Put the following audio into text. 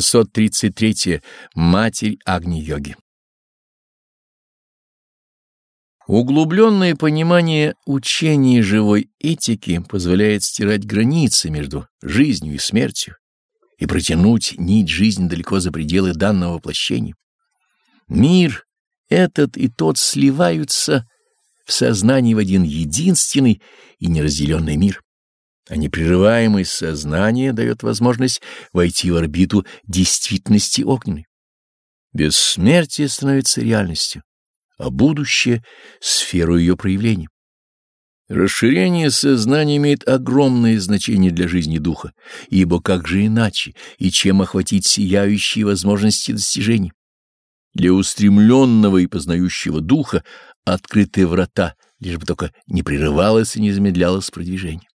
633. Матерь Агни-йоги. Углубленное понимание учения живой этики позволяет стирать границы между жизнью и смертью и протянуть нить жизни далеко за пределы данного воплощения. Мир этот и тот сливаются в сознании в один единственный и неразделенный мир а непрерываемость сознания дает возможность войти в орбиту действительности огненной. Бессмертие становится реальностью, а будущее — сферу ее проявления. Расширение сознания имеет огромное значение для жизни духа, ибо как же иначе и чем охватить сияющие возможности достижений? Для устремленного и познающего духа открытые врата, лишь бы только не прерывалось и не замедлялось продвижение.